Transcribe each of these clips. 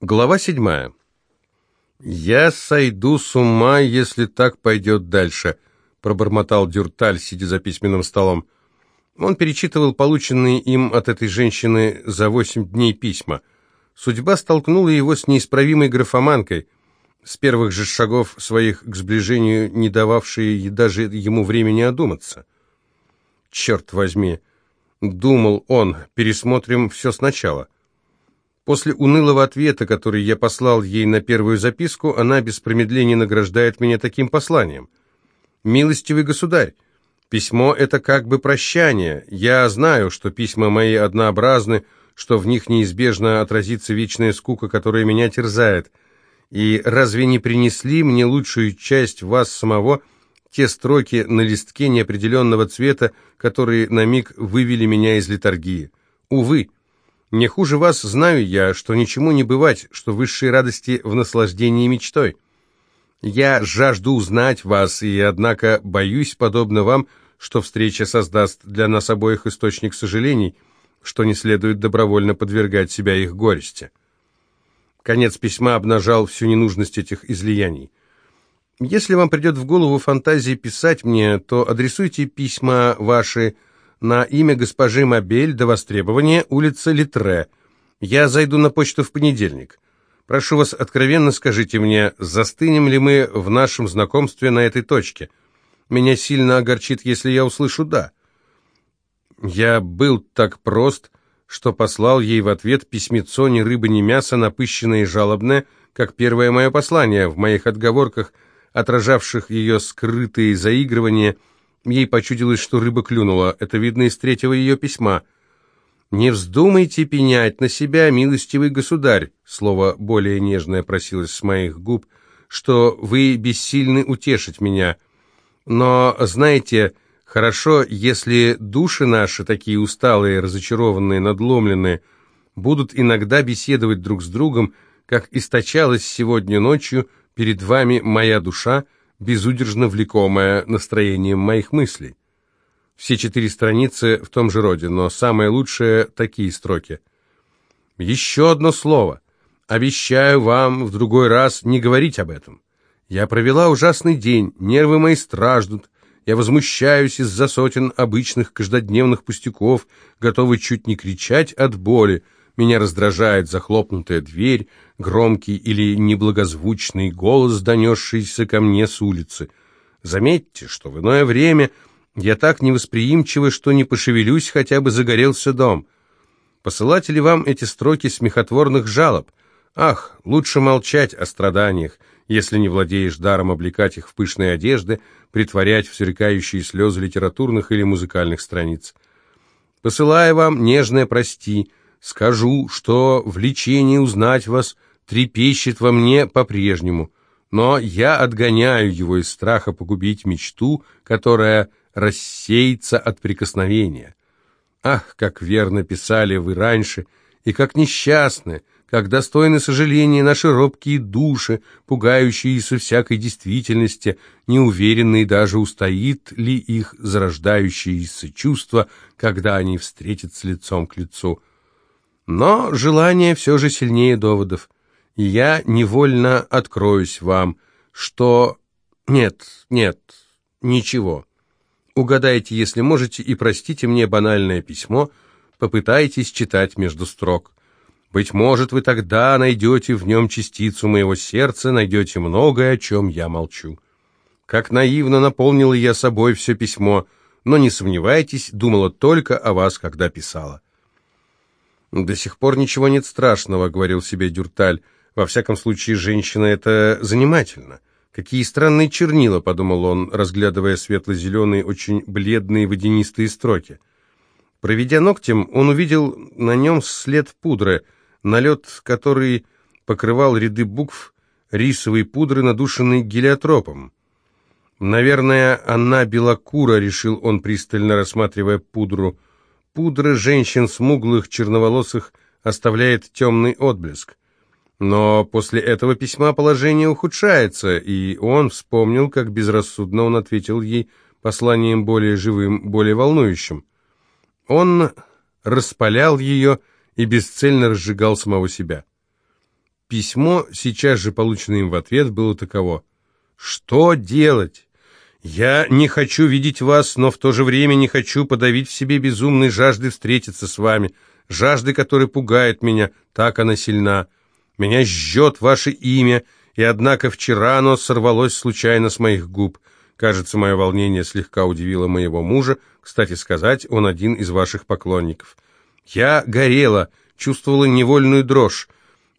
Глава седьмая. «Я сойду с ума, если так пойдет дальше», — пробормотал Дюрталь, сидя за письменным столом. Он перечитывал полученные им от этой женщины за восемь дней письма. Судьба столкнула его с неисправимой графоманкой, с первых же шагов своих к сближению, не дававшие даже ему времени одуматься. «Черт возьми!» — думал он, — «пересмотрим все сначала». После унылого ответа, который я послал ей на первую записку, она без промедления награждает меня таким посланием. «Милостивый государь, письмо — это как бы прощание. Я знаю, что письма мои однообразны, что в них неизбежно отразится вечная скука, которая меня терзает. И разве не принесли мне лучшую часть вас самого те строки на листке неопределенного цвета, которые на миг вывели меня из литургии? Увы!» Не хуже вас знаю я, что ничему не бывать, что высшие радости в наслаждении мечтой. Я жажду узнать вас, и, однако, боюсь, подобно вам, что встреча создаст для нас обоих источник сожалений, что не следует добровольно подвергать себя их горести. Конец письма обнажал всю ненужность этих излияний. Если вам придет в голову фантазии писать мне, то адресуйте письма ваши на имя госпожи Мобель до востребования, улица Литре. Я зайду на почту в понедельник. Прошу вас, откровенно скажите мне, застынем ли мы в нашем знакомстве на этой точке? Меня сильно огорчит, если я услышу «да». Я был так прост, что послал ей в ответ письмецо ни рыба, ни мясо, напыщенное и жалобное, как первое мое послание в моих отговорках, отражавших ее скрытые заигрывания – Ей почудилось, что рыба клюнула. Это видно из третьего ее письма. «Не вздумайте пенять на себя, милостивый государь», слово более нежное просилось с моих губ, «что вы бессильны утешить меня. Но, знаете, хорошо, если души наши, такие усталые, разочарованные, надломленные, будут иногда беседовать друг с другом, как источалась сегодня ночью перед вами моя душа, — безудержно влекомая настроением моих мыслей. Все четыре страницы в том же роде, но самое лучшее — такие строки. «Еще одно слово. Обещаю вам в другой раз не говорить об этом. Я провела ужасный день, нервы мои страждут, я возмущаюсь из-за сотен обычных каждодневных пустяков, готовый чуть не кричать от боли, меня раздражает захлопнутая дверь, громкий или неблагозвучный голос, донесшийся ко мне с улицы. Заметьте, что в иное время я так невосприимчивый, что не пошевелюсь, хотя бы загорелся дом. Посылать ли вам эти строки смехотворных жалоб? Ах, лучше молчать о страданиях, если не владеешь даром облекать их в пышные одежды, притворять в сверкающие слезы литературных или музыкальных страниц. Посылая вам нежное «прости», Скажу, что влечение узнать вас трепещет во мне по-прежнему, но я отгоняю его из страха погубить мечту, которая рассеется от прикосновения. Ах, как верно писали вы раньше, и как несчастны, как достойны сожаления наши робкие души, пугающиеся всякой действительности, неуверенные даже устоит ли их зарождающееся чувство, когда они встретятся лицом к лицу. Но желание все же сильнее доводов, и я невольно откроюсь вам, что... Нет, нет, ничего. Угадайте, если можете, и простите мне банальное письмо, попытайтесь читать между строк. Быть может, вы тогда найдете в нем частицу моего сердца, найдете многое, о чем я молчу. Как наивно наполнила я собой все письмо, но не сомневайтесь, думала только о вас, когда писала. «До сих пор ничего нет страшного», — говорил себе Дюрталь. «Во всяком случае, женщина — это занимательно». «Какие странные чернила», — подумал он, разглядывая светло-зеленые, очень бледные водянистые строки. Проведя ногтем, он увидел на нем след пудры, налет который покрывал ряды букв рисовой пудры, надушенной гелиотропом. «Наверное, она белокура», — решил он, пристально рассматривая пудру, — пудра женщин смуглых, черноволосых оставляет темный отблеск. Но после этого письма положение ухудшается, и он вспомнил, как безрассудно он ответил ей посланием более живым, более волнующим. Он распалял ее и бесцельно разжигал самого себя. Письмо, сейчас же полученное им в ответ, было таково. «Что делать? Я не хочу видеть вас, но в то же время не хочу подавить в себе безумной жажды встретиться с вами, жажды, которая пугает меня, так она сильна. Меня жжет ваше имя, и однако вчера оно сорвалось случайно с моих губ. Кажется, мое волнение слегка удивило моего мужа, кстати сказать, он один из ваших поклонников. Я горела, чувствовала невольную дрожь.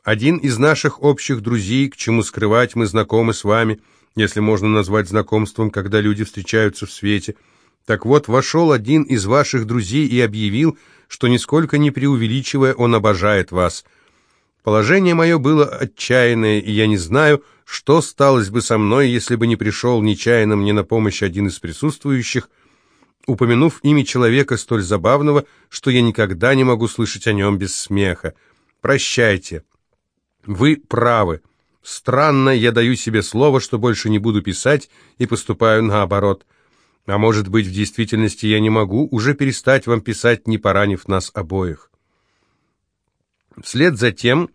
Один из наших общих друзей, к чему скрывать, мы знакомы с вами — если можно назвать знакомством, когда люди встречаются в свете. Так вот, вошел один из ваших друзей и объявил, что нисколько не преувеличивая, он обожает вас. Положение мое было отчаянное, и я не знаю, что сталось бы со мной, если бы не пришел нечаянно мне на помощь один из присутствующих, упомянув имя человека столь забавного, что я никогда не могу слышать о нем без смеха. Прощайте. Вы правы. Странно, я даю себе слово, что больше не буду писать, и поступаю наоборот. А может быть, в действительности я не могу уже перестать вам писать, не поранив нас обоих. Вслед за тем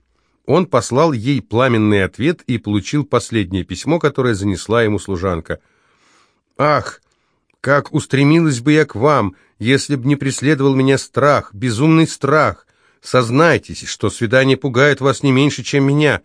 он послал ей пламенный ответ и получил последнее письмо, которое занесла ему служанка. «Ах, как устремилась бы я к вам, если б не преследовал меня страх, безумный страх! Сознайтесь, что свидание пугает вас не меньше, чем меня».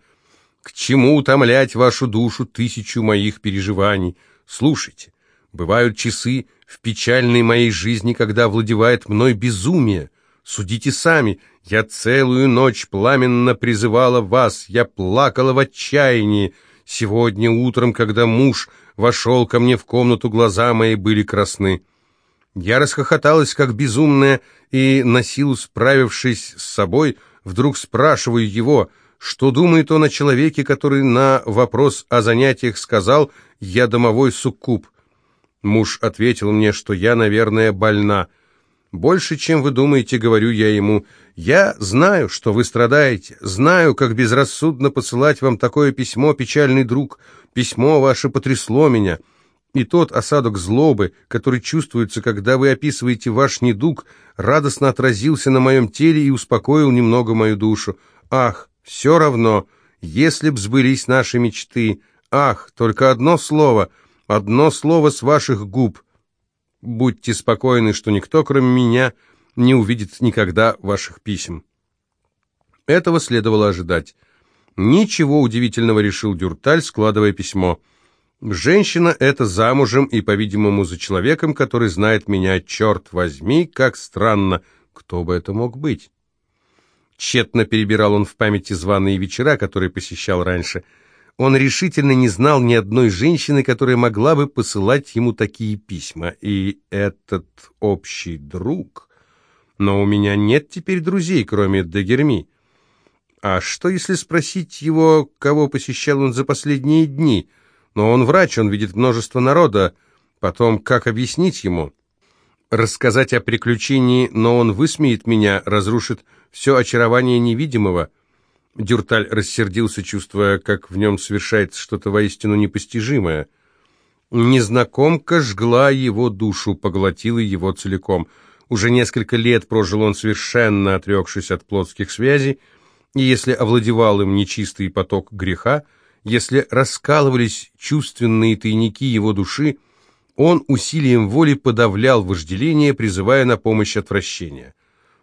К чему утомлять вашу душу тысячу моих переживаний? Слушайте, бывают часы в печальной моей жизни, когда владевает мной безумие. Судите сами, я целую ночь пламенно призывала вас, я плакала в отчаянии. Сегодня утром, когда муж вошел ко мне в комнату, глаза мои были красны. Я расхохоталась, как безумная, и, на силу справившись с собой, вдруг спрашиваю его — что думает он о человеке, который на вопрос о занятиях сказал «я домовой суккуб»? Муж ответил мне, что я, наверное, больна. «Больше, чем вы думаете, — говорю я ему, — я знаю, что вы страдаете, знаю, как безрассудно посылать вам такое письмо, печальный друг. Письмо ваше потрясло меня». И тот осадок злобы, который чувствуется, когда вы описываете ваш недуг, радостно отразился на моем теле и успокоил немного мою душу. Ах, все равно, если б сбылись наши мечты. Ах, только одно слово, одно слово с ваших губ. Будьте спокойны, что никто, кроме меня, не увидит никогда ваших писем. Этого следовало ожидать. Ничего удивительного решил Дюрталь, складывая письмо. Женщина эта замужем и, по-видимому, за человеком, который знает меня, черт возьми, как странно, кто бы это мог быть. Тщетно перебирал он в памяти званые вечера, которые посещал раньше. Он решительно не знал ни одной женщины, которая могла бы посылать ему такие письма. И этот общий друг... Но у меня нет теперь друзей, кроме Дагерми. А что, если спросить его, кого посещал он за последние дни? Но он врач, он видит множество народа. Потом, как объяснить ему? Рассказать о приключении, но он высмеет меня, разрушит все очарование невидимого. Дюрталь рассердился, чувствуя, как в нем совершается что-то воистину непостижимое. Незнакомка жгла его душу, поглотила его целиком. Уже несколько лет прожил он совершенно отрекшись от плотских связей, и если овладевал им нечистый поток греха, если раскалывались чувственные тайники его души, он усилием воли подавлял вожделение, призывая на помощь отвращения.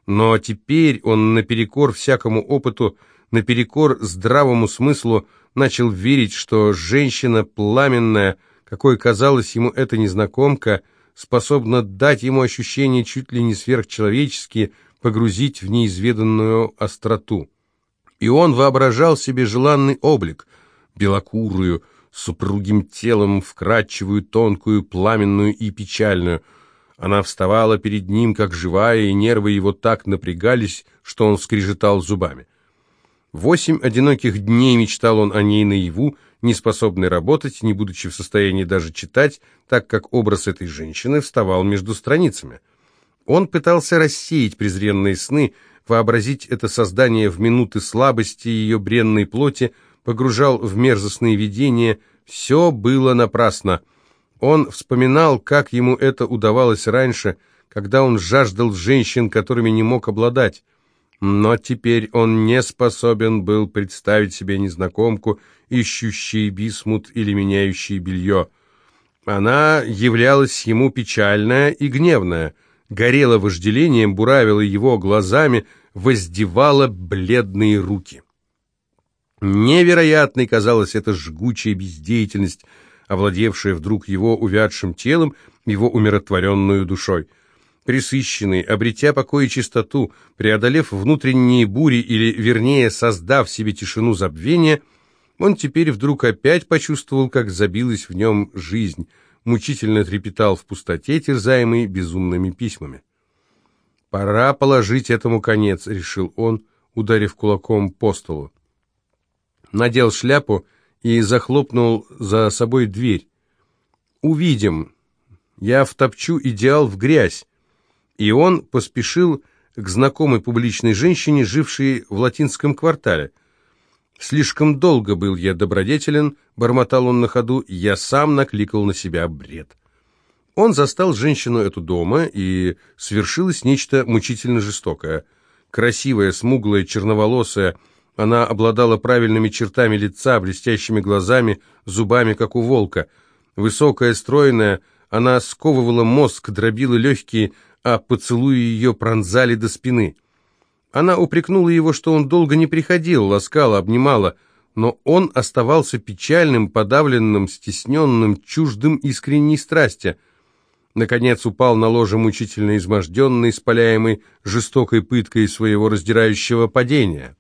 Но теперь он наперекор всякому опыту, наперекор здравому смыслу начал верить, что женщина пламенная, какой казалась ему эта незнакомка, способна дать ему ощущения чуть ли не сверхчеловеческие, погрузить в неизведанную остроту. И он воображал себе желанный облик, белокурую, супругим телом, вкрадчивую, тонкую, пламенную и печальную – она вставала перед ним, как живая, и нервы его так напрягались, что он скрежетал зубами. Восемь одиноких дней мечтал он о ней наяву, не способный работать, не будучи в состоянии даже читать, так как образ этой женщины вставал между страницами. Он пытался рассеять презренные сны, вообразить это создание в минуты слабости ее бренной плоти, погружал в мерзостные видения, все было напрасно — он вспоминал, как ему это удавалось раньше, когда он жаждал женщин, которыми не мог обладать. Но теперь он не способен был представить себе незнакомку, ищущий бисмут или меняющий белье. Она являлась ему печальная и гневная, горела вожделением, буравила его глазами, воздевала бледные руки. Невероятной казалась эта жгучая бездеятельность, овладевшая вдруг его увядшим телом, его умиротворенную душой. Присыщенный, обретя покой и чистоту, преодолев внутренние бури или, вернее, создав себе тишину забвения, он теперь вдруг опять почувствовал, как забилась в нем жизнь, мучительно трепетал в пустоте, терзаемый безумными письмами. «Пора положить этому конец», — решил он, ударив кулаком по столу надел шляпу и захлопнул за собой дверь. «Увидим. Я втопчу идеал в грязь». И он поспешил к знакомой публичной женщине, жившей в латинском квартале. «Слишком долго был я добродетелен», — бормотал он на ходу, — «я сам накликал на себя бред». Он застал женщину эту дома, и свершилось нечто мучительно жестокое. Красивая, смуглая, черноволосая, она обладала правильными чертами лица, блестящими глазами, зубами, как у волка. Высокая, стройная, она сковывала мозг, дробила легкие, а поцелуи ее пронзали до спины. Она упрекнула его, что он долго не приходил, ласкала, обнимала, но он оставался печальным, подавленным, стесненным, чуждым искренней страсти. Наконец упал на ложе мучительно изможденный, спаляемый жестокой пыткой своего раздирающего падения.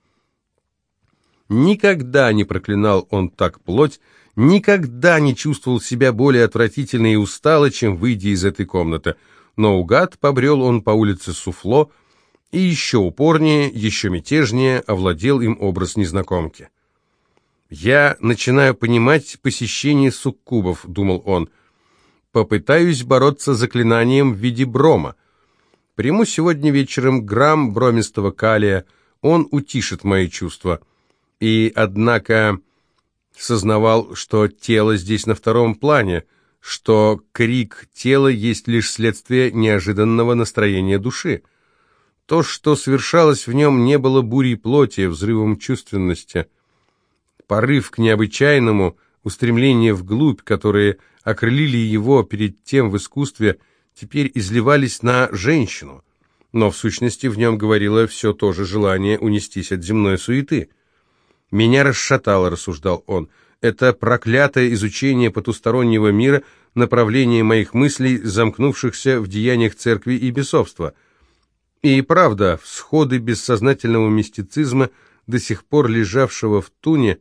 Никогда не проклинал он так плоть, никогда не чувствовал себя более отвратительно и устало, чем выйдя из этой комнаты. Но угад побрел он по улице Суфло, и еще упорнее, еще мятежнее овладел им образ незнакомки. «Я начинаю понимать посещение суккубов», — думал он. «Попытаюсь бороться заклинанием в виде брома. Приму сегодня вечером грамм бромистого калия, он утишит мои чувства» и, однако, сознавал, что тело здесь на втором плане, что крик тела есть лишь следствие неожиданного настроения души. То, что совершалось в нем, не было бурей плоти, взрывом чувственности. Порыв к необычайному, устремление вглубь, которые окрылили его перед тем в искусстве, теперь изливались на женщину. Но в сущности в нем говорило все то же желание унестись от земной суеты. «Меня расшатало», — рассуждал он. «Это проклятое изучение потустороннего мира, направление моих мыслей, замкнувшихся в деяниях церкви и бесовства». И правда, всходы бессознательного мистицизма, до сих пор лежавшего в туне,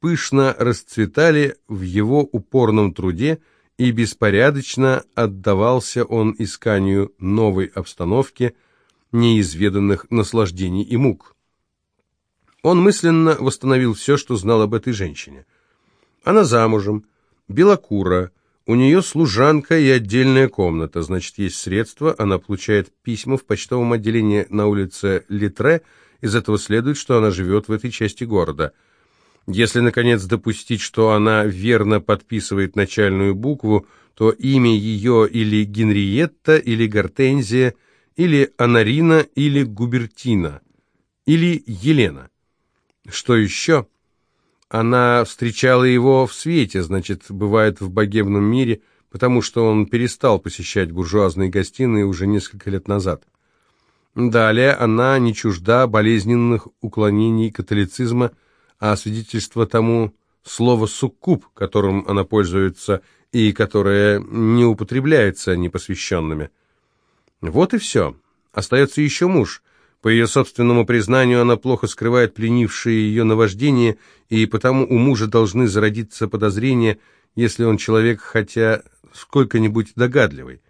пышно расцветали в его упорном труде, и беспорядочно отдавался он исканию новой обстановки, неизведанных наслаждений и мук. Он мысленно восстановил все, что знал об этой женщине. Она замужем, белокура, у нее служанка и отдельная комната, значит, есть средства, она получает письма в почтовом отделении на улице Литре, из этого следует, что она живет в этой части города. Если, наконец, допустить, что она верно подписывает начальную букву, то имя ее или Генриетта, или Гортензия, или Анарина, или Губертина, или Елена. Что еще? Она встречала его в свете, значит, бывает в богемном мире, потому что он перестал посещать буржуазные гостиные уже несколько лет назад. Далее она не чужда болезненных уклонений католицизма, а свидетельство тому слово «суккуб», которым она пользуется и которое не употребляется непосвященными. Вот и все. Остается еще муж – по ее собственному признанию, она плохо скрывает пленившие ее наваждение, и потому у мужа должны зародиться подозрения, если он человек, хотя сколько-нибудь догадливый.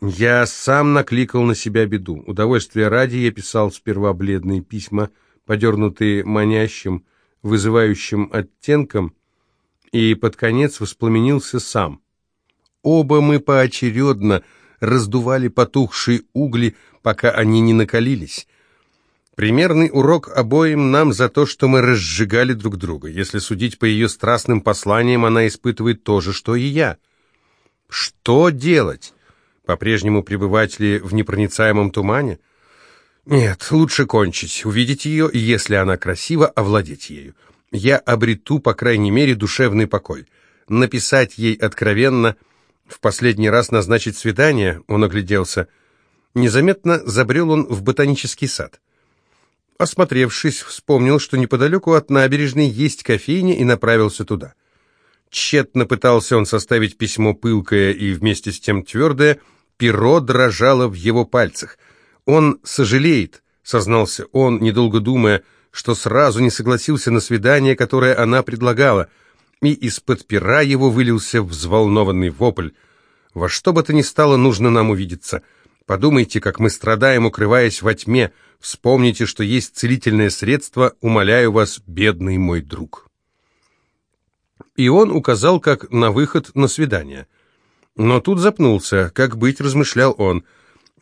Я сам накликал на себя беду. Удовольствие ради я писал сперва бледные письма, подернутые манящим, вызывающим оттенком, и под конец воспламенился сам. Оба мы поочередно раздували потухшие угли, пока они не накалились. Примерный урок обоим нам за то, что мы разжигали друг друга. Если судить по ее страстным посланиям, она испытывает то же, что и я. Что делать? По-прежнему пребывать ли в непроницаемом тумане? Нет, лучше кончить, увидеть ее, и если она красива, овладеть ею. Я обрету, по крайней мере, душевный покой. Написать ей откровенно, в последний раз назначить свидание, он огляделся. Незаметно забрел он в ботанический сад. Осмотревшись, вспомнил, что неподалеку от набережной есть кофейня и направился туда. Тщетно пытался он составить письмо пылкое и вместе с тем твердое, перо дрожало в его пальцах. Он сожалеет, сознался он, недолго думая, что сразу не согласился на свидание, которое она предлагала, и из-под пера его вылился взволнованный вопль. «Во что бы то ни стало, нужно нам увидеться. Подумайте, как мы страдаем, укрываясь во тьме. Вспомните, что есть целительное средство, умоляю вас, бедный мой друг». И он указал как на выход на свидание. Но тут запнулся. Как быть, размышлял он.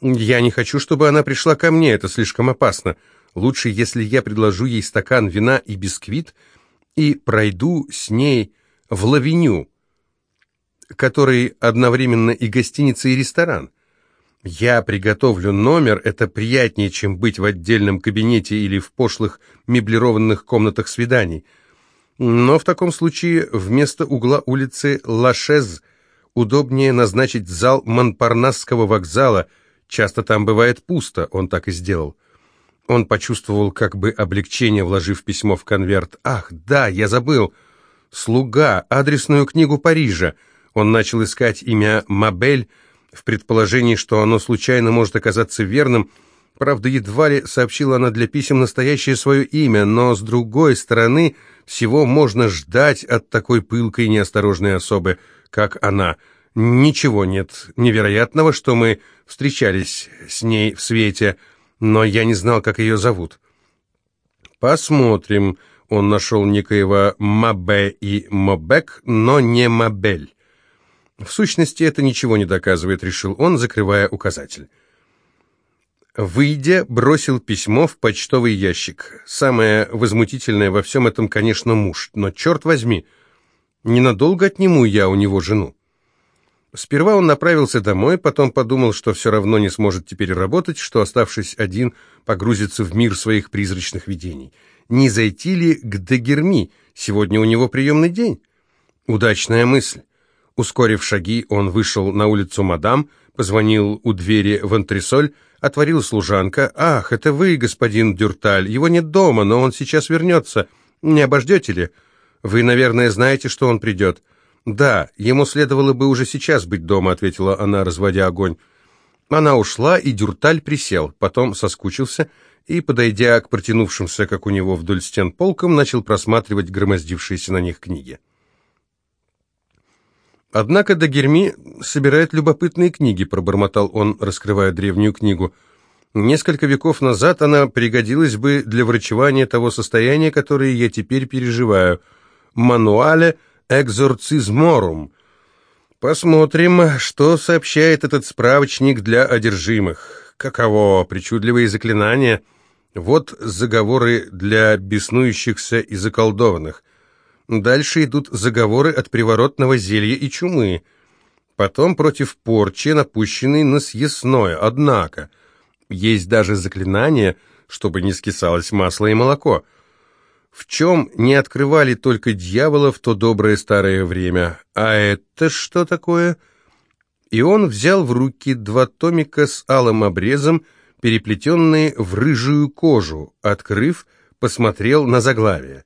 «Я не хочу, чтобы она пришла ко мне, это слишком опасно. Лучше, если я предложу ей стакан вина и бисквит и пройду с ней в лавеню, который одновременно и гостиница, и ресторан. Я приготовлю номер, это приятнее, чем быть в отдельном кабинете или в пошлых меблированных комнатах свиданий. Но в таком случае вместо угла улицы Лашез удобнее назначить зал Монпарнасского вокзала. Часто там бывает пусто, он так и сделал. Он почувствовал как бы облегчение, вложив письмо в конверт. «Ах, да, я забыл! Слуга, адресную книгу Парижа!» Он начал искать имя Мабель в предположении, что оно случайно может оказаться верным. Правда, едва ли сообщила она для писем настоящее свое имя, но, с другой стороны, всего можно ждать от такой пылкой неосторожной особы, как она. Ничего нет невероятного, что мы встречались с ней в свете, но я не знал, как ее зовут. Посмотрим. Он нашел некоего Мабе и Мобек, но не Мабель. В сущности, это ничего не доказывает, решил он, закрывая указатель. Выйдя, бросил письмо в почтовый ящик. Самое возмутительное во всем этом, конечно, муж, но черт возьми, ненадолго отниму я у него жену. Сперва он направился домой, потом подумал, что все равно не сможет теперь работать, что, оставшись один, погрузится в мир своих призрачных видений. Не зайти ли к Дагерми? Сегодня у него приемный день. Удачная мысль. Ускорив шаги, он вышел на улицу Мадам, позвонил у двери в антресоль, отворила служанка. «Ах, это вы, господин Дюрталь, его нет дома, но он сейчас вернется. Не обождете ли? Вы, наверное, знаете, что он придет». «Да, ему следовало бы уже сейчас быть дома», — ответила она, разводя огонь. Она ушла, и Дюрталь присел, потом соскучился и, подойдя к протянувшимся, как у него вдоль стен полкам, начал просматривать громоздившиеся на них книги. «Однако Дагерми собирает любопытные книги», — пробормотал он, раскрывая древнюю книгу. «Несколько веков назад она пригодилась бы для врачевания того состояния, которое я теперь переживаю. Мануале экзорцизморум. Посмотрим, что сообщает этот справочник для одержимых. Каково причудливые заклинания. Вот заговоры для беснующихся и заколдованных». Дальше идут заговоры от приворотного зелья и чумы. Потом против порчи, напущенной на съестное. Однако, есть даже заклинание, чтобы не скисалось масло и молоко. В чем не открывали только дьявола в то доброе старое время. А это что такое? И он взял в руки два томика с алым обрезом, переплетенные в рыжую кожу. Открыв, посмотрел на заглавие.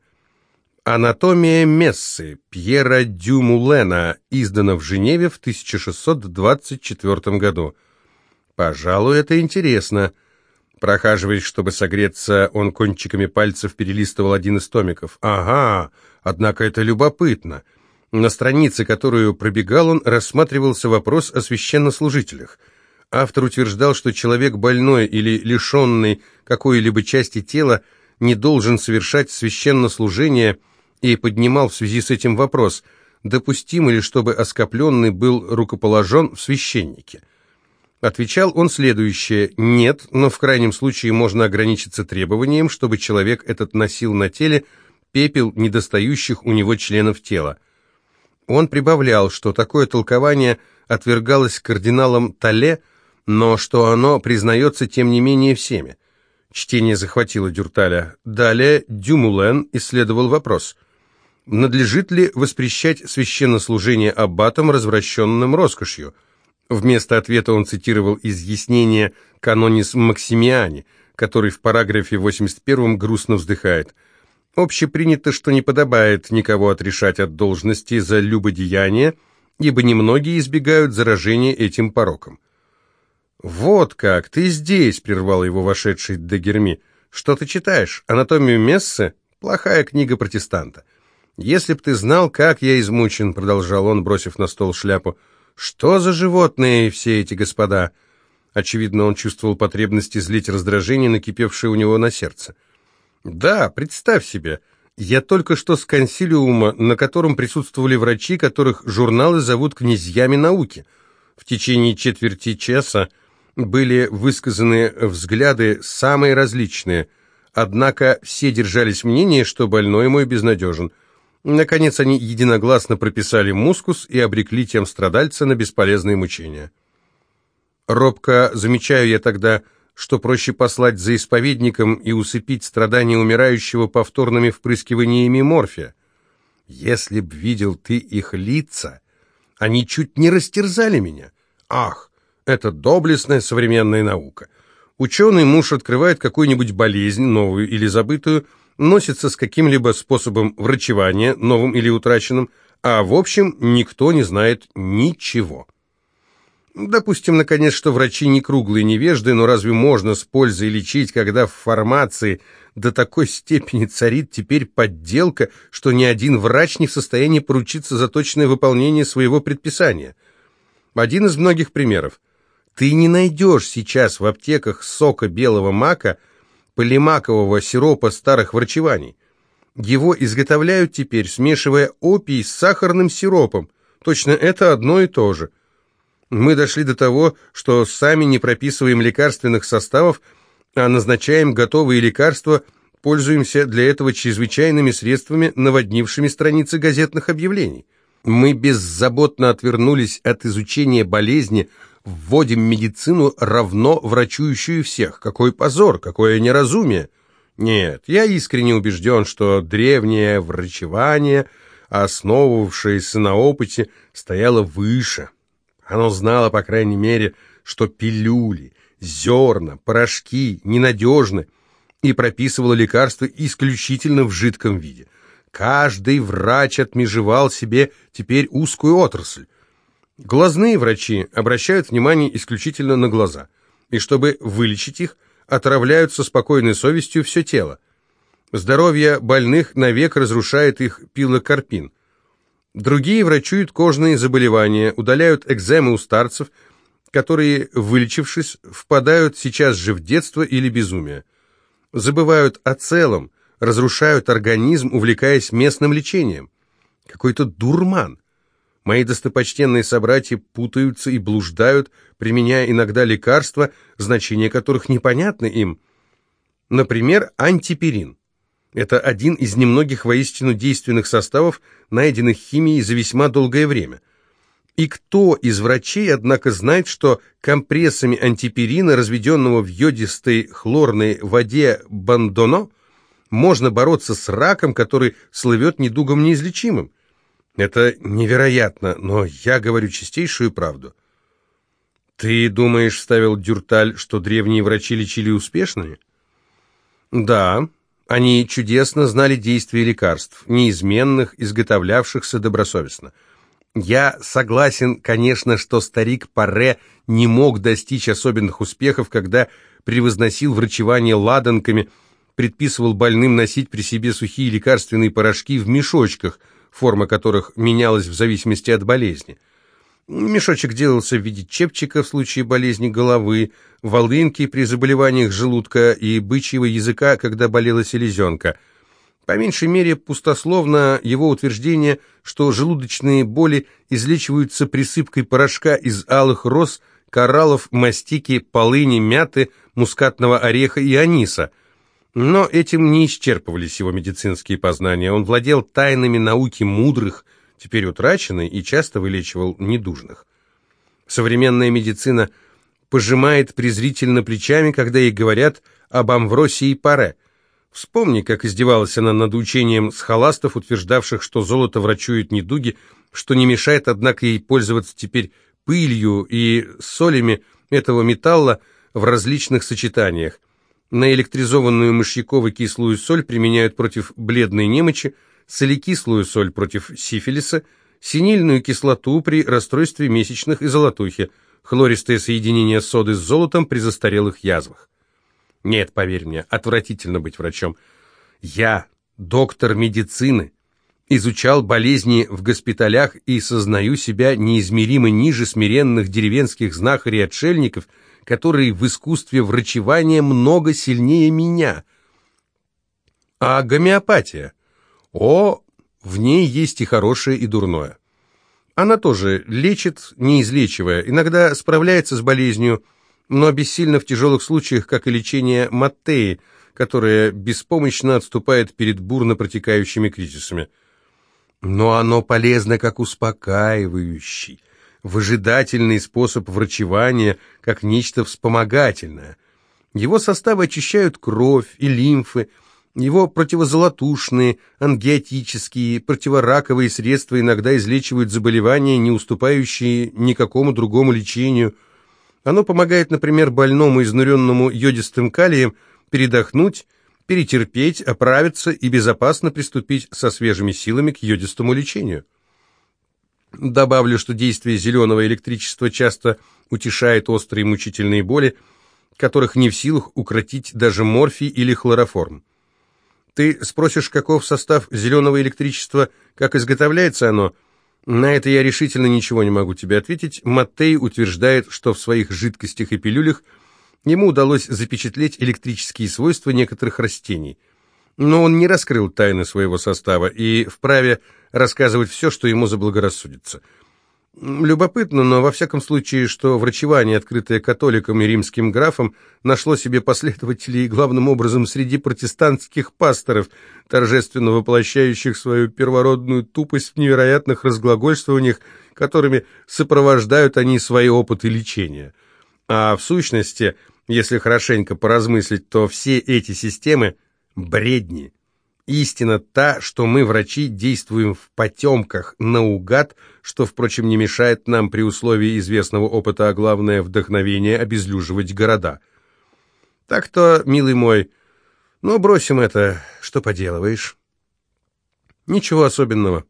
Анатомия Мессы Пьера Дюмулена издана в Женеве в 1624 году. Пожалуй, это интересно. Прохаживаясь, чтобы согреться, он кончиками пальцев перелистывал один из томиков. Ага, однако это любопытно. На странице, которую пробегал он, рассматривался вопрос о священнослужителях. Автор утверждал, что человек больной или лишенный какой-либо части тела не должен совершать священнослужение – и поднимал в связи с этим вопрос, допустимо ли, чтобы оскопленный был рукоположен в священнике. Отвечал он следующее «нет, но в крайнем случае можно ограничиться требованием, чтобы человек этот носил на теле пепел недостающих у него членов тела». Он прибавлял, что такое толкование отвергалось кардиналом Тале, но что оно признается тем не менее всеми. Чтение захватило Дюрталя. Далее Дюмулен исследовал вопрос. Надлежит ли воспрещать священнослужение аббатам, развращенным роскошью? Вместо ответа он цитировал изъяснение канонис Максимиани, который в параграфе 81 грустно вздыхает. «Общепринято, что не подобает никого отрешать от должности за любодеяние, ибо немногие избегают заражения этим пороком». «Вот как, ты здесь!» — прервал его вошедший Дагерми. «Что ты читаешь? Анатомию Мессы? Плохая книга протестанта». «Если б ты знал, как я измучен», — продолжал он, бросив на стол шляпу. «Что за животные все эти господа?» Очевидно, он чувствовал потребность излить раздражение, накипевшее у него на сердце. «Да, представь себе, я только что с консилиума, на котором присутствовали врачи, которых журналы зовут князьями науки. В течение четверти часа были высказаны взгляды самые различные, однако все держались мнения, что больной мой безнадежен. Наконец они единогласно прописали мускус и обрекли тем страдальца на бесполезные мучения. Робко замечаю я тогда, что проще послать за исповедником и усыпить страдания умирающего повторными впрыскиваниями морфия. Если б видел ты их лица, они чуть не растерзали меня. Ах, это доблестная современная наука. Ученый муж открывает какую-нибудь болезнь, новую или забытую, носится с каким-либо способом врачевания, новым или утраченным, а в общем никто не знает ничего. Допустим, наконец, что врачи не круглые невежды, но разве можно с пользой лечить, когда в фармации до такой степени царит теперь подделка, что ни один врач не в состоянии поручиться за точное выполнение своего предписания? Один из многих примеров. Ты не найдешь сейчас в аптеках сока белого мака, полимакового сиропа старых врачеваний. Его изготовляют теперь, смешивая опий с сахарным сиропом. Точно это одно и то же. Мы дошли до того, что сами не прописываем лекарственных составов, а назначаем готовые лекарства, пользуемся для этого чрезвычайными средствами, наводнившими страницы газетных объявлений. Мы беззаботно отвернулись от изучения болезни, вводим медицину равно врачующую всех. Какой позор, какое неразумие! Нет, я искренне убежден, что древнее врачевание, основывавшееся на опыте, стояло выше. Оно знало, по крайней мере, что пилюли, зерна, порошки ненадежны и прописывало лекарства исключительно в жидком виде. Каждый врач отмежевал себе теперь узкую отрасль. Глазные врачи обращают внимание исключительно на глаза, и чтобы вылечить их, отравляют со спокойной совестью все тело. Здоровье больных навек разрушает их пилокарпин. Другие врачуют кожные заболевания, удаляют экземы у старцев, которые, вылечившись, впадают сейчас же в детство или безумие. Забывают о целом, разрушают организм, увлекаясь местным лечением. Какой-то дурман. Мои достопочтенные собратья путаются и блуждают, применяя иногда лекарства, значение которых непонятно им. Например, антиперин. Это один из немногих воистину действенных составов, найденных химией за весьма долгое время. И кто из врачей, однако, знает, что компрессами антиперина, разведенного в йодистой хлорной воде бандоно, можно бороться с раком, который слывет недугом неизлечимым? Это невероятно, но я говорю чистейшую правду. Ты думаешь, ставил Дюрталь, что древние врачи лечили успешно? Да, они чудесно знали действия лекарств, неизменных, изготовлявшихся добросовестно. Я согласен, конечно, что старик Паре не мог достичь особенных успехов, когда превозносил врачевание ладанками, предписывал больным носить при себе сухие лекарственные порошки в мешочках – форма которых менялась в зависимости от болезни. Мешочек делался в виде чепчика в случае болезни головы, волынки при заболеваниях желудка и бычьего языка, когда болела селезенка. По меньшей мере, пустословно его утверждение, что желудочные боли излечиваются присыпкой порошка из алых роз, кораллов, мастики, полыни, мяты, мускатного ореха и аниса – но этим не исчерпывались его медицинские познания. Он владел тайнами науки мудрых, теперь утраченной, и часто вылечивал недужных. Современная медицина пожимает презрительно плечами, когда ей говорят об Амвросии Паре. Вспомни, как издевалась она над учением схоластов, утверждавших, что золото врачует недуги, что не мешает, однако, ей пользоваться теперь пылью и солями этого металла в различных сочетаниях. На мышьяково кислую соль применяют против бледной немочи, соликислую соль против сифилиса, синильную кислоту при расстройстве месячных и золотухи, хлористое соединение соды с золотом при застарелых язвах. Нет, поверь мне, отвратительно быть врачом. Я, доктор медицины, изучал болезни в госпиталях и сознаю себя неизмеримо ниже смиренных деревенских знахарей-отшельников, которые в искусстве врачевания много сильнее меня. А гомеопатия? О, в ней есть и хорошее, и дурное. Она тоже лечит, не излечивая, иногда справляется с болезнью, но бессильно в тяжелых случаях, как и лечение Маттеи, которое беспомощно отступает перед бурно протекающими кризисами. Но оно полезно как успокаивающий, выжидательный способ врачевания, как нечто вспомогательное. Его составы очищают кровь и лимфы, его противозолотушные, ангиотические, противораковые средства иногда излечивают заболевания, не уступающие никакому другому лечению. Оно помогает, например, больному, изнуренному йодистым калием, передохнуть, перетерпеть, оправиться и безопасно приступить со свежими силами к йодистому лечению. Добавлю, что действие зеленого электричества часто утешает острые мучительные боли, которых не в силах укротить даже морфий или хлороформ. Ты спросишь, каков состав зеленого электричества, как изготовляется оно? На это я решительно ничего не могу тебе ответить. Маттей утверждает, что в своих жидкостях и пилюлях ему удалось запечатлеть электрические свойства некоторых растений. Но он не раскрыл тайны своего состава и вправе рассказывать все, что ему заблагорассудится. Любопытно, но во всяком случае, что врачевание, открытое католиком и римским графом, нашло себе последователей главным образом среди протестантских пасторов, торжественно воплощающих свою первородную тупость в невероятных разглагольствованиях, которыми сопровождают они свои опыты лечения. А в сущности, если хорошенько поразмыслить, то все эти системы – бредни. Истина та, что мы, врачи, действуем в потемках, наугад, что, впрочем, не мешает нам при условии известного опыта, а главное, вдохновения, обезлюживать города. Так-то, милый мой, ну, бросим это, что поделываешь? Ничего особенного.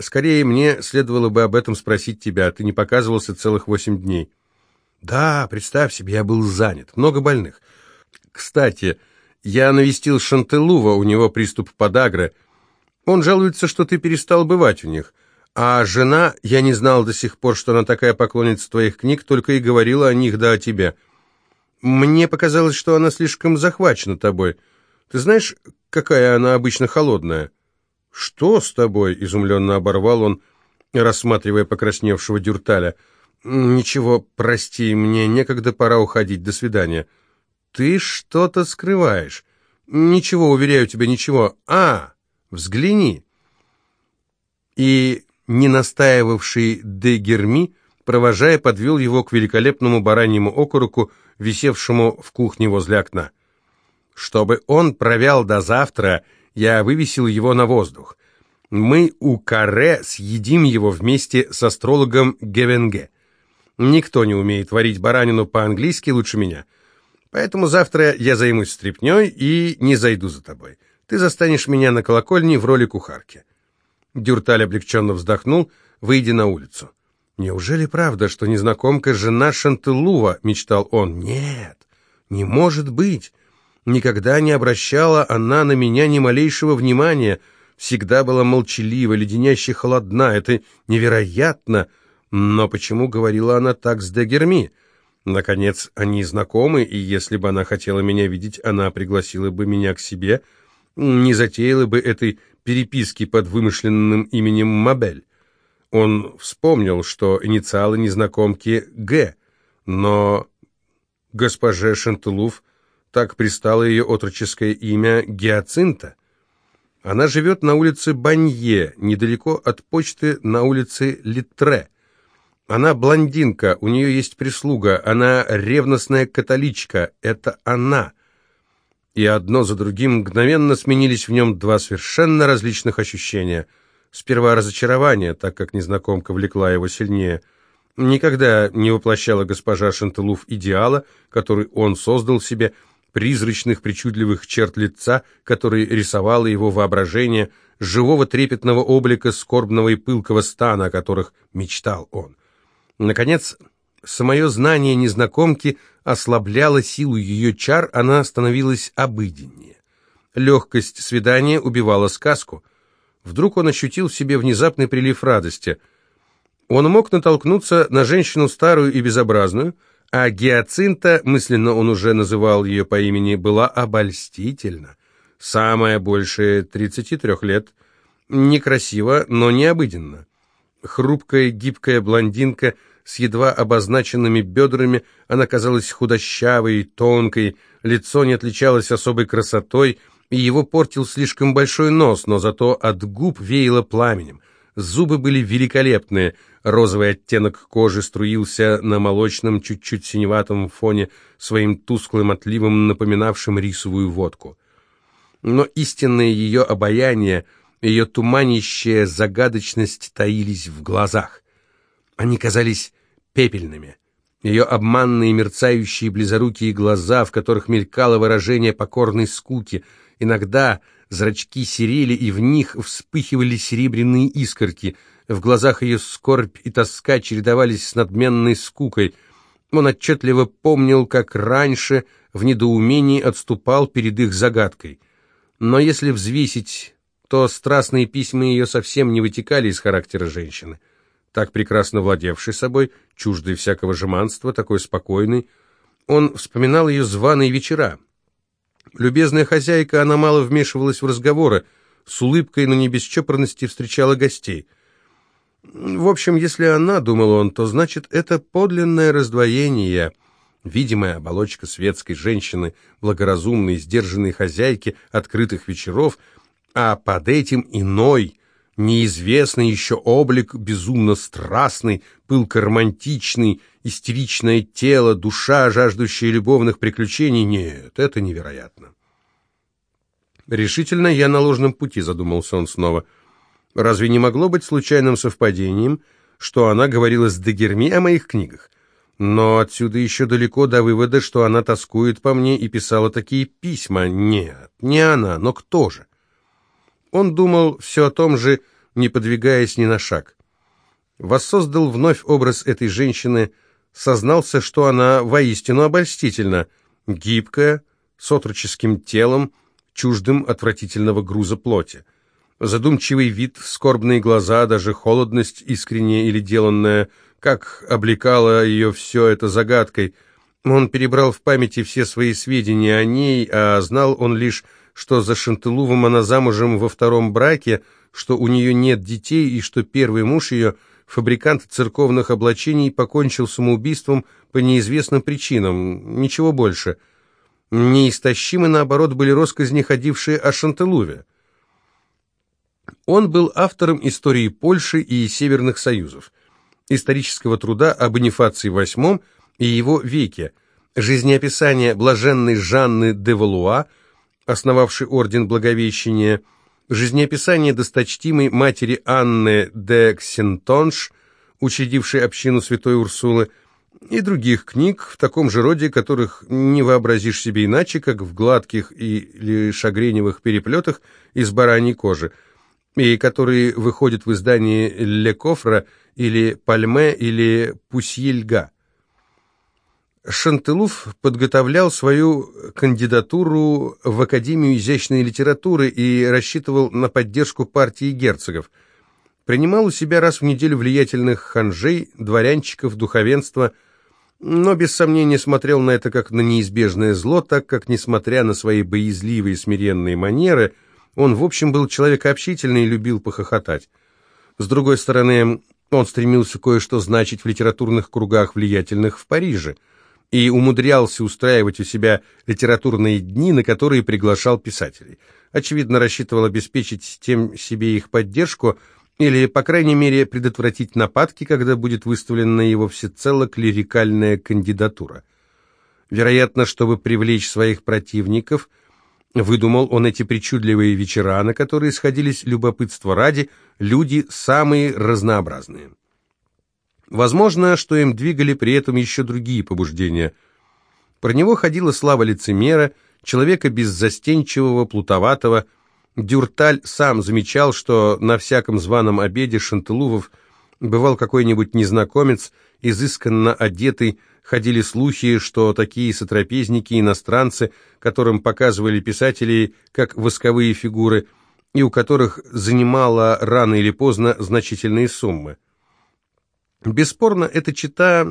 Скорее, мне следовало бы об этом спросить тебя, ты не показывался целых восемь дней. Да, представь себе, я был занят, много больных. Кстати, я навестил Шантелува, у него приступ подагры. Он жалуется, что ты перестал бывать у них. А жена, я не знал до сих пор, что она такая поклонница твоих книг, только и говорила о них да о тебе. Мне показалось, что она слишком захвачена тобой. Ты знаешь, какая она обычно холодная?» «Что с тобой?» — изумленно оборвал он, рассматривая покрасневшего дюрталя. «Ничего, прости, мне некогда, пора уходить. До свидания». «Ты что-то скрываешь». «Ничего, уверяю тебя, ничего. А, взгляни». И не настаивавший де Герми, провожая, подвел его к великолепному бараньему окороку, висевшему в кухне возле окна. Чтобы он провял до завтра, я вывесил его на воздух. Мы у Каре съедим его вместе с астрологом Гевенге. Никто не умеет варить баранину по-английски лучше меня. Поэтому завтра я займусь стряпнёй и не зайду за тобой. Ты застанешь меня на колокольне в роли кухарки». Дюрталь облегченно вздохнул, выйдя на улицу. «Неужели правда, что незнакомка жена Шантылува?» — мечтал он. «Нет, не может быть. Никогда не обращала она на меня ни малейшего внимания. Всегда была молчалива, леденяще холодна. Это невероятно. Но почему говорила она так с Дегерми?» Наконец, они знакомы, и если бы она хотела меня видеть, она пригласила бы меня к себе, не затеяла бы этой переписки под вымышленным именем Мабель. Он вспомнил, что инициалы незнакомки Г, но госпоже Шантылуф так пристало ее отроческое имя Гиацинта. Она живет на улице Банье, недалеко от почты на улице Литре. Она блондинка, у нее есть прислуга, она ревностная католичка, это она. и одно за другим мгновенно сменились в нем два совершенно различных ощущения. Сперва разочарование, так как незнакомка влекла его сильнее. Никогда не воплощала госпожа Шантелуф идеала, который он создал себе, призрачных причудливых черт лица, которые рисовало его воображение, живого трепетного облика скорбного и пылкого стана, о которых мечтал он. Наконец, самое знание незнакомки ослабляло силу ее чар, она становилась обыденнее. Легкость свидания убивала сказку. Вдруг он ощутил в себе внезапный прилив радости. Он мог натолкнуться на женщину старую и безобразную, а Гиацинта, мысленно он уже называл ее по имени, была обольстительна. Самая большая, 33 лет, некрасиво, но необыденно. Хрупкая, гибкая блондинка с едва обозначенными бедрами, она казалась худощавой, тонкой, лицо не отличалось особой красотой, и его портил слишком большой нос, но зато от губ веяло пламенем. Зубы были великолепные, розовый оттенок кожи струился на молочном, чуть-чуть синеватом фоне своим тусклым отливом, напоминавшим рисовую водку. Но истинное ее обаяние, ее туманящая загадочность таились в глазах. Они казались пепельными. Ее обманные мерцающие близорукие глаза, в которых мелькало выражение покорной скуки, иногда Зрачки серели, и в них вспыхивали серебряные искорки. В глазах ее скорбь и тоска чередовались с надменной скукой. Он отчетливо помнил, как раньше в недоумении отступал перед их загадкой. Но если взвесить, то страстные письма ее совсем не вытекали из характера женщины. Так прекрасно владевший собой, чуждый всякого жеманства, такой спокойный, он вспоминал ее званые вечера, Любезная хозяйка, она мало вмешивалась в разговоры, с улыбкой, но не без чопорности встречала гостей. В общем, если она, думал он, то значит это подлинное раздвоение, видимая оболочка светской женщины, благоразумной, сдержанной хозяйки открытых вечеров, а под этим иной, неизвестный еще облик, безумно страстный, пылко романтичный, истеричное тело, душа, жаждущая любовных приключений. Нет, это невероятно. Решительно я на ложном пути, задумался он снова. Разве не могло быть случайным совпадением, что она говорила с Дегерми о моих книгах? Но отсюда еще далеко до вывода, что она тоскует по мне и писала такие письма. Нет, не она, но кто же? Он думал все о том же, не подвигаясь ни на шаг. Воссоздал вновь образ этой женщины, сознался, что она воистину обольстительна, гибкая, с отроческим телом, чуждым отвратительного груза плоти. Задумчивый вид, скорбные глаза, даже холодность, искренняя или деланная, как облекало ее все это загадкой. Он перебрал в памяти все свои сведения о ней, а знал он лишь, что за Шантылувом она замужем во втором браке, что у нее нет детей и что первый муж ее, фабрикант церковных облачений, покончил самоубийством по неизвестным причинам, ничего больше – Неистощимы, наоборот, были росказни, ходившие о Шантелуве. Он был автором истории Польши и Северных Союзов, исторического труда о Бонифации VIII и его веке, жизнеописание блаженной Жанны де Валуа, основавшей орден Благовещения, жизнеописание досточтимой матери Анны де Ксентонш, учредившей общину Святой Урсулы, и других книг в таком же роде, которых не вообразишь себе иначе, как в гладких или шагреневых переплетах из бараньей кожи, и которые выходят в издании «Ле Кофра» или «Пальме» или «Пусьельга». Шантелуф подготовлял свою кандидатуру в Академию изящной литературы и рассчитывал на поддержку партии герцогов. Принимал у себя раз в неделю влиятельных ханжей, дворянчиков, духовенства – но без сомнения смотрел на это как на неизбежное зло, так как, несмотря на свои боязливые смиренные манеры, он, в общем, был человек общительный и любил похохотать. С другой стороны, он стремился кое-что значить в литературных кругах, влиятельных в Париже, и умудрялся устраивать у себя литературные дни, на которые приглашал писателей. Очевидно, рассчитывал обеспечить тем себе их поддержку – или, по крайней мере, предотвратить нападки, когда будет выставлена его всецело клерикальная кандидатура. Вероятно, чтобы привлечь своих противников, Выдумал он эти причудливые вечера, на которые сходились любопытство ради люди самые разнообразные. Возможно, что им двигали при этом еще другие побуждения. Про него ходила слава лицемера, человека беззастенчивого, плутоватого. Дюрталь сам замечал, что на всяком званом обеде Шантылувов бывал какой-нибудь незнакомец, изысканно одетый, ходили слухи, что такие сотрапезники, иностранцы, которым показывали писатели как восковые фигуры, и у которых занимала рано или поздно значительные суммы. Бесспорно, эта чита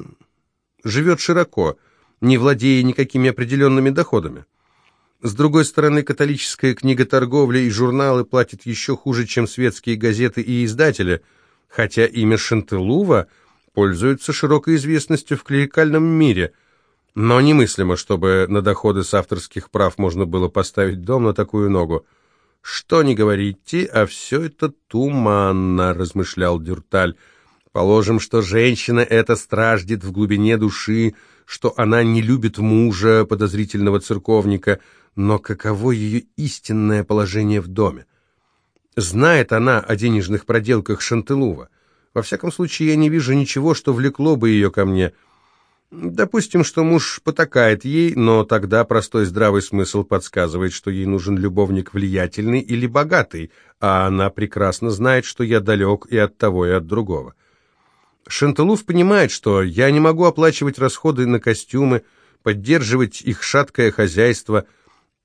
живет широко, не владея никакими определенными доходами. С другой стороны, католическая книготорговля и журналы платят еще хуже, чем светские газеты и издатели, хотя имя Шантылува – пользуются широкой известностью в клерикальном мире, но немыслимо, чтобы на доходы с авторских прав можно было поставить дом на такую ногу. «Что не говорите, а все это туманно», — размышлял Дюрталь. «Положим, что женщина эта страждет в глубине души, что она не любит мужа, подозрительного церковника, но каково ее истинное положение в доме? Знает она о денежных проделках Шантылува? Во всяком случае, я не вижу ничего, что влекло бы ее ко мне. Допустим, что муж потакает ей, но тогда простой здравый смысл подсказывает, что ей нужен любовник влиятельный или богатый, а она прекрасно знает, что я далек и от того, и от другого. Шанталуф понимает, что я не могу оплачивать расходы на костюмы, поддерживать их шаткое хозяйство.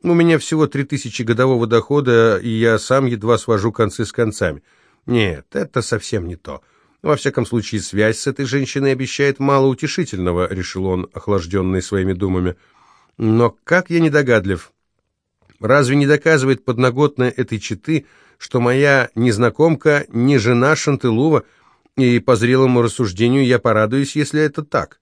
У меня всего три тысячи годового дохода, и я сам едва свожу концы с концами. Нет, это совсем не то. Во всяком случае, связь с этой женщиной обещает мало утешительного, решил он, охлажденный своими думами. Но как я недогадлив. Разве не доказывает подноготная этой читы, что моя незнакомка не жена Шантылува, и по зрелому рассуждению я порадуюсь, если это так.